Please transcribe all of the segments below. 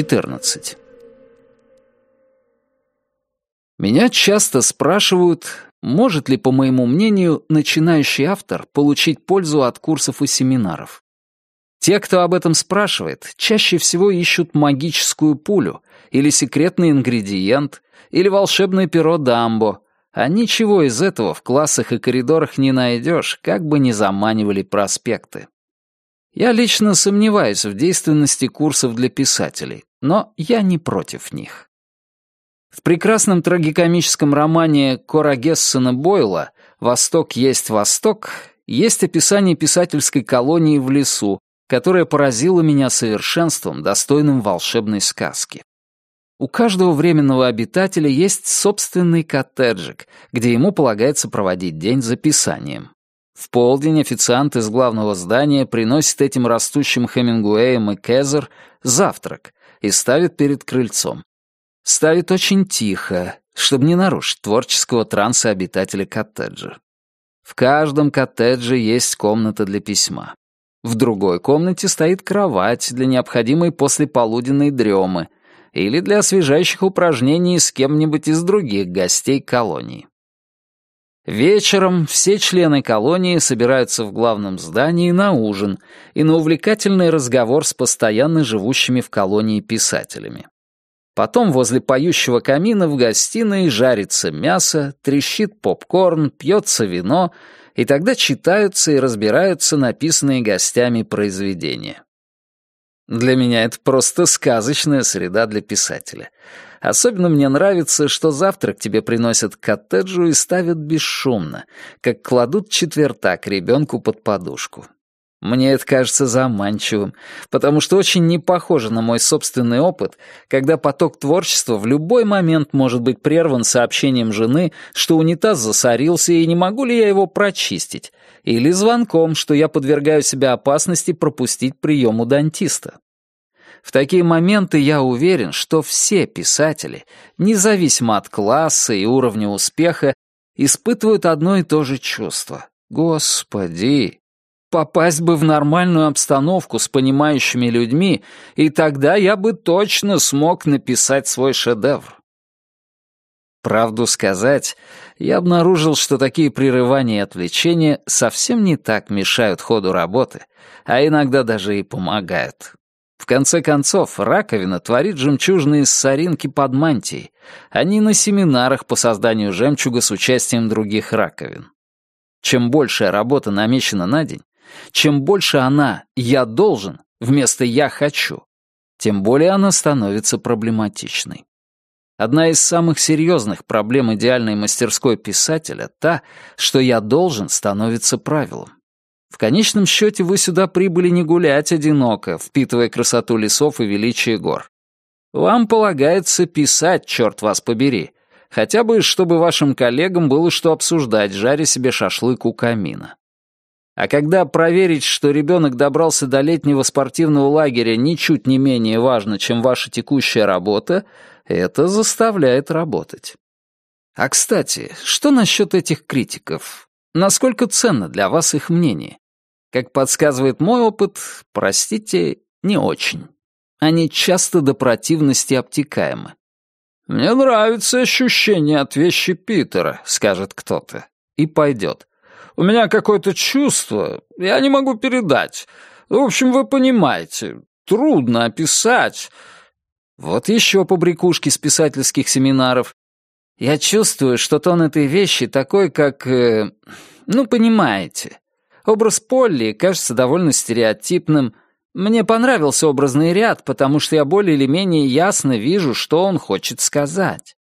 14. Меня часто спрашивают, может ли, по моему мнению, начинающий автор получить пользу от курсов и семинаров. Те, кто об этом спрашивает, чаще всего ищут магическую пулю или секретный ингредиент, или волшебное перо Дамбо, а ничего из этого в классах и коридорах не найдешь, как бы ни заманивали проспекты. Я лично сомневаюсь в действенности курсов для писателей, но я не против них. В прекрасном трагикомическом романе Кора Гессена Бойла «Восток есть Восток» есть описание писательской колонии в лесу, которая поразила меня совершенством, достойным волшебной сказки. У каждого временного обитателя есть собственный коттеджик, где ему полагается проводить день за писанием. В полдень официант из главного здания приносит этим растущим Хемингуэем и Кезер завтрак и ставит перед крыльцом. Ставит очень тихо, чтобы не нарушить творческого транса обитателя коттеджа. В каждом коттедже есть комната для письма. В другой комнате стоит кровать для необходимой послеполуденной дремы или для освежающих упражнений с кем-нибудь из других гостей колонии. Вечером все члены колонии собираются в главном здании на ужин и на увлекательный разговор с постоянно живущими в колонии писателями. Потом возле поющего камина в гостиной жарится мясо, трещит попкорн, пьется вино, и тогда читаются и разбираются написанные гостями произведения. Для меня это просто сказочная среда для писателя. Особенно мне нравится, что завтрак тебе приносят к коттеджу и ставят бесшумно, как кладут четвертак ребенку под подушку. Мне это кажется заманчивым, потому что очень не похоже на мой собственный опыт, когда поток творчества в любой момент может быть прерван сообщением жены, что унитаз засорился и не могу ли я его прочистить, или звонком, что я подвергаю себя опасности пропустить прием у дантиста. В такие моменты я уверен, что все писатели, независимо от класса и уровня успеха, испытывают одно и то же чувство. Господи, попасть бы в нормальную обстановку с понимающими людьми, и тогда я бы точно смог написать свой шедевр. Правду сказать, я обнаружил, что такие прерывания и отвлечения совсем не так мешают ходу работы, а иногда даже и помогают. В конце концов, раковина творит жемчужные соринки под мантией, а не на семинарах по созданию жемчуга с участием других раковин. Чем большая работа намечена на день, чем больше она «я должен» вместо «я хочу», тем более она становится проблематичной. Одна из самых серьезных проблем идеальной мастерской писателя — та, что «я должен» становится правилом. В конечном счете вы сюда прибыли не гулять одиноко, впитывая красоту лесов и величие гор. Вам полагается писать, черт вас побери, хотя бы чтобы вашим коллегам было что обсуждать, жаря себе шашлык у камина. А когда проверить, что ребенок добрался до летнего спортивного лагеря ничуть не менее важно, чем ваша текущая работа, это заставляет работать. А кстати, что насчет этих критиков? Насколько ценно для вас их мнение? Как подсказывает мой опыт, простите, не очень. Они часто до противности обтекаемы. «Мне нравится ощущение от вещи Питера», — скажет кто-то, и пойдет. «У меня какое-то чувство, я не могу передать. В общем, вы понимаете, трудно описать». Вот еще побрякушки с писательских семинаров. Я чувствую, что тон этой вещи такой, как... Э, ну, понимаете. Образ Полли кажется довольно стереотипным. Мне понравился образный ряд, потому что я более или менее ясно вижу, что он хочет сказать.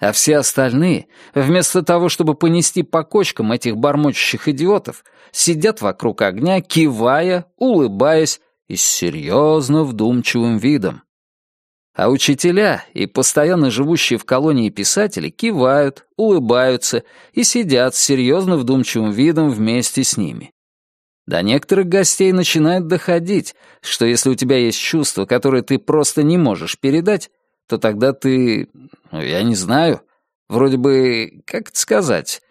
А все остальные, вместо того, чтобы понести по кочкам этих бормочущих идиотов, сидят вокруг огня, кивая, улыбаясь и с серьезно вдумчивым видом. А учителя и постоянно живущие в колонии писатели кивают, улыбаются и сидят с серьезно вдумчивым видом вместе с ними. До некоторых гостей начинает доходить, что если у тебя есть чувство, которое ты просто не можешь передать, то тогда ты, ну, я не знаю, вроде бы, как это сказать,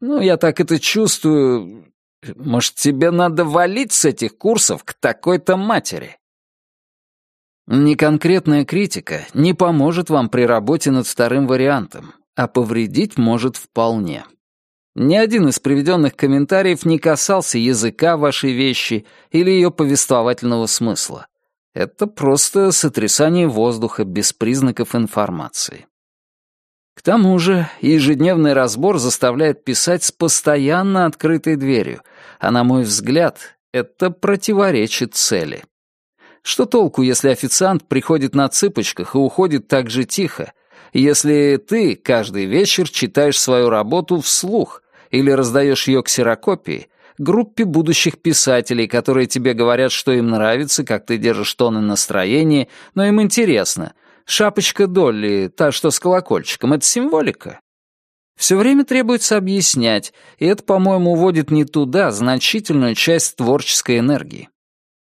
ну, я так это чувствую, Может, тебе надо валить с этих курсов к такой-то матери? Неконкретная критика не поможет вам при работе над вторым вариантом, а повредить может вполне. Ни один из приведенных комментариев не касался языка вашей вещи или ее повествовательного смысла. Это просто сотрясание воздуха без признаков информации. К тому же ежедневный разбор заставляет писать с постоянно открытой дверью, а, на мой взгляд, это противоречит цели. Что толку, если официант приходит на цыпочках и уходит так же тихо, если ты каждый вечер читаешь свою работу вслух или раздаешь ее ксерокопии группе будущих писателей, которые тебе говорят, что им нравится, как ты держишь тон и настроение, но им интересно. Шапочка Долли, та, что с колокольчиком, это символика. Все время требуется объяснять, и это, по-моему, уводит не туда значительную часть творческой энергии.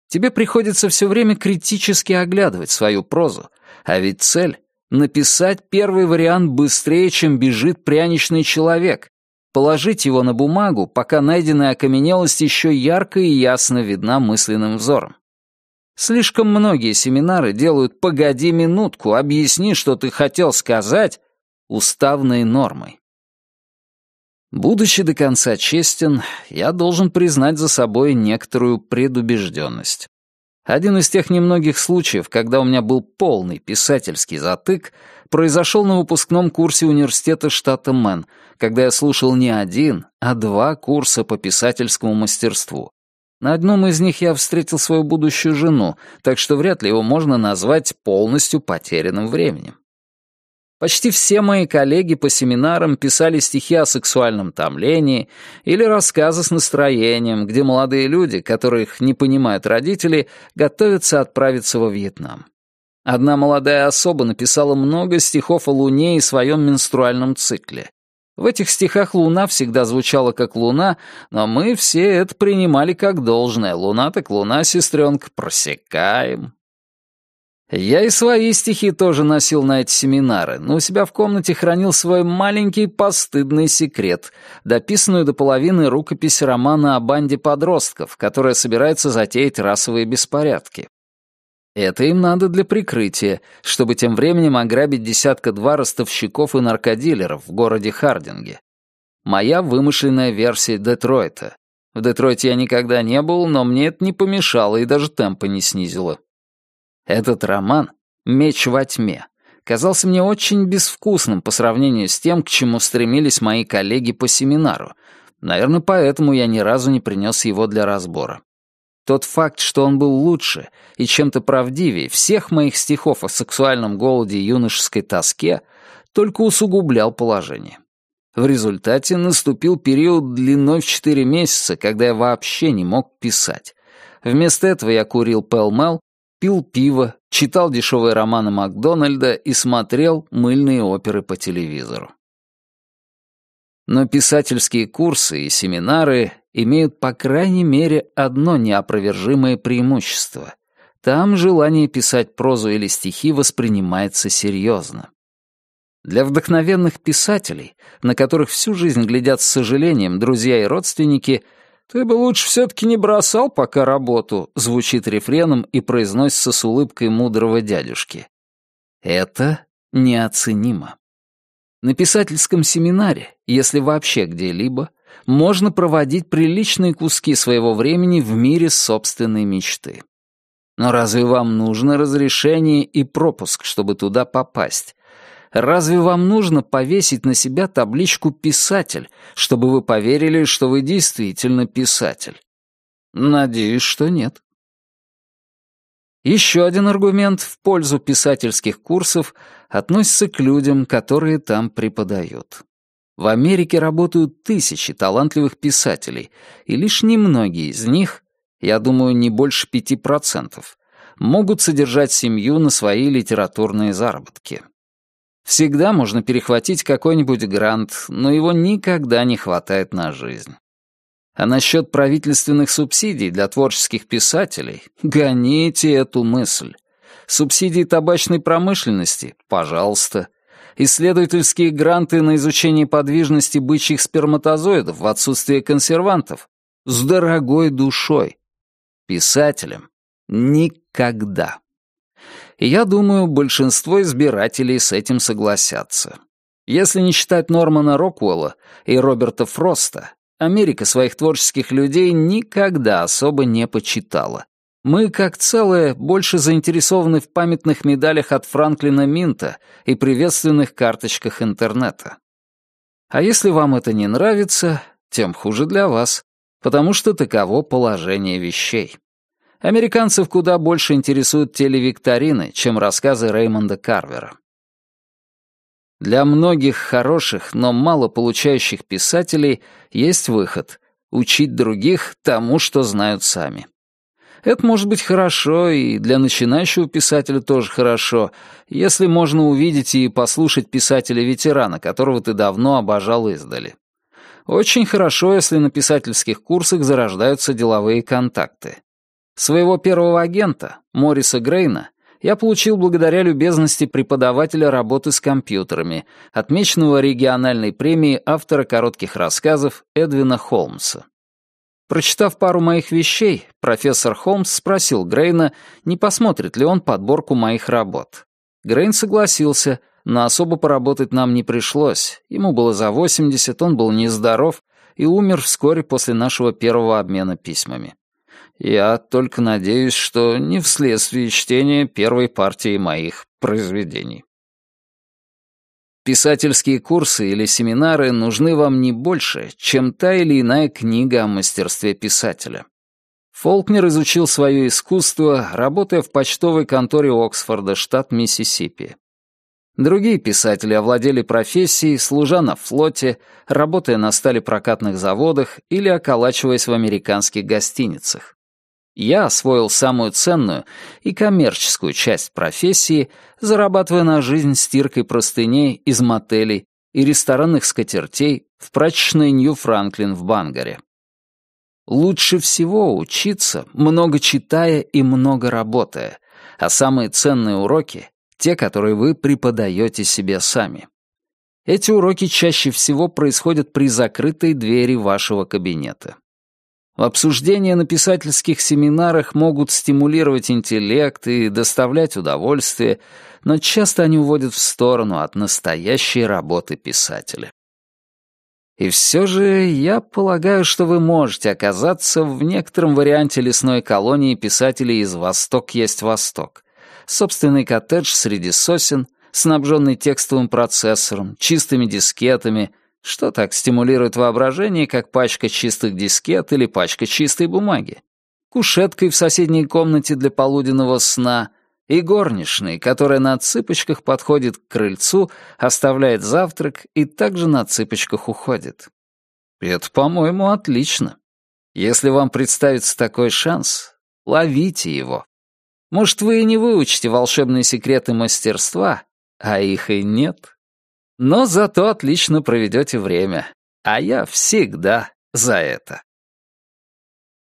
Тебе приходится все время критически оглядывать свою прозу, а ведь цель — написать первый вариант быстрее, чем бежит пряничный человек, положить его на бумагу, пока найденная окаменелость еще ярко и ясно видна мысленным взором. Слишком многие семинары делают «погоди минутку, объясни, что ты хотел сказать» уставной нормой. Будучи до конца честен, я должен признать за собой некоторую предубежденность. Один из тех немногих случаев, когда у меня был полный писательский затык, произошел на выпускном курсе университета штата Мэн, когда я слушал не один, а два курса по писательскому мастерству. На одном из них я встретил свою будущую жену, так что вряд ли его можно назвать полностью потерянным временем. Почти все мои коллеги по семинарам писали стихи о сексуальном томлении или рассказы с настроением, где молодые люди, которых не понимают родители, готовятся отправиться во Вьетнам. Одна молодая особа написала много стихов о Луне и своем менструальном цикле. В этих стихах луна всегда звучала как луна, но мы все это принимали как должное. Луна так луна, сестренка, просекаем. Я и свои стихи тоже носил на эти семинары, но у себя в комнате хранил свой маленький постыдный секрет, дописанную до половины рукопись романа о банде подростков, которая собирается затеять расовые беспорядки. Это им надо для прикрытия, чтобы тем временем ограбить десятка-два ростовщиков и наркодилеров в городе Хардинге. Моя вымышленная версия Детройта. В Детройте я никогда не был, но мне это не помешало и даже темпа не снизило. Этот роман «Меч во тьме» казался мне очень безвкусным по сравнению с тем, к чему стремились мои коллеги по семинару. Наверное, поэтому я ни разу не принес его для разбора. Тот факт, что он был лучше и чем-то правдивее всех моих стихов о сексуальном голоде и юношеской тоске, только усугублял положение. В результате наступил период длиной в четыре месяца, когда я вообще не мог писать. Вместо этого я курил пэл пил пиво, читал дешевые романы Макдональда и смотрел мыльные оперы по телевизору. Но писательские курсы и семинары имеют по крайней мере одно неопровержимое преимущество. Там желание писать прозу или стихи воспринимается серьезно. Для вдохновенных писателей, на которых всю жизнь глядят с сожалением друзья и родственники, «Ты бы лучше все-таки не бросал пока работу», звучит рефреном и произносится с улыбкой мудрого дядюшки. Это неоценимо. На писательском семинаре, если вообще где-либо, можно проводить приличные куски своего времени в мире собственной мечты. Но разве вам нужно разрешение и пропуск, чтобы туда попасть? Разве вам нужно повесить на себя табличку «писатель», чтобы вы поверили, что вы действительно писатель? Надеюсь, что нет. Еще один аргумент в пользу писательских курсов относится к людям, которые там преподают. В Америке работают тысячи талантливых писателей, и лишь немногие из них, я думаю, не больше пяти процентов, могут содержать семью на свои литературные заработки. Всегда можно перехватить какой-нибудь грант, но его никогда не хватает на жизнь. А насчет правительственных субсидий для творческих писателей — гоните эту мысль. Субсидии табачной промышленности — пожалуйста. Исследовательские гранты на изучение подвижности бычьих сперматозоидов в отсутствие консервантов с дорогой душой. Писателем никогда. Я думаю, большинство избирателей с этим согласятся. Если не считать Нормана Роквелла и Роберта Фроста, Америка своих творческих людей никогда особо не почитала. Мы, как целое, больше заинтересованы в памятных медалях от Франклина Минта и приветственных карточках интернета. А если вам это не нравится, тем хуже для вас, потому что таково положение вещей. Американцев куда больше интересуют телевикторины, чем рассказы Реймонда Карвера. Для многих хороших, но мало получающих писателей есть выход — учить других тому, что знают сами. Это может быть хорошо, и для начинающего писателя тоже хорошо, если можно увидеть и послушать писателя-ветерана, которого ты давно обожал издали. Очень хорошо, если на писательских курсах зарождаются деловые контакты. Своего первого агента, Мориса Грейна, я получил благодаря любезности преподавателя работы с компьютерами, отмеченного региональной премией автора коротких рассказов Эдвина Холмса. Прочитав пару моих вещей, профессор Холмс спросил Грейна, не посмотрит ли он подборку моих работ. Грейн согласился, но особо поработать нам не пришлось. Ему было за 80, он был нездоров и умер вскоре после нашего первого обмена письмами. Я только надеюсь, что не вследствие чтения первой партии моих произведений. Писательские курсы или семинары нужны вам не больше, чем та или иная книга о мастерстве писателя. Фолкнер изучил свое искусство, работая в почтовой конторе Оксфорда, штат Миссисипи. Другие писатели овладели профессией, служа на флоте, работая на сталепрокатных заводах или околачиваясь в американских гостиницах. Я освоил самую ценную и коммерческую часть профессии, зарабатывая на жизнь стиркой простыней из мотелей и ресторанных скатертей в прачечной Нью-Франклин в Бангаре. Лучше всего учиться, много читая и много работая, а самые ценные уроки — те, которые вы преподаете себе сами. Эти уроки чаще всего происходят при закрытой двери вашего кабинета. Обсуждения на писательских семинарах могут стимулировать интеллект и доставлять удовольствие, но часто они уводят в сторону от настоящей работы писателя. И все же я полагаю, что вы можете оказаться в некотором варианте лесной колонии писателей из «Восток есть Восток». Собственный коттедж среди сосен, снабженный текстовым процессором, чистыми дискетами — что так стимулирует воображение, как пачка чистых дискет или пачка чистой бумаги? Кушеткой в соседней комнате для полуденного сна и горничной, которая на цыпочках подходит к крыльцу, оставляет завтрак и также на цыпочках уходит. Это, по-моему, отлично. Если вам представится такой шанс, ловите его. Может, вы и не выучите волшебные секреты мастерства, а их и нет. Но зато отлично проведете время, а я всегда за это.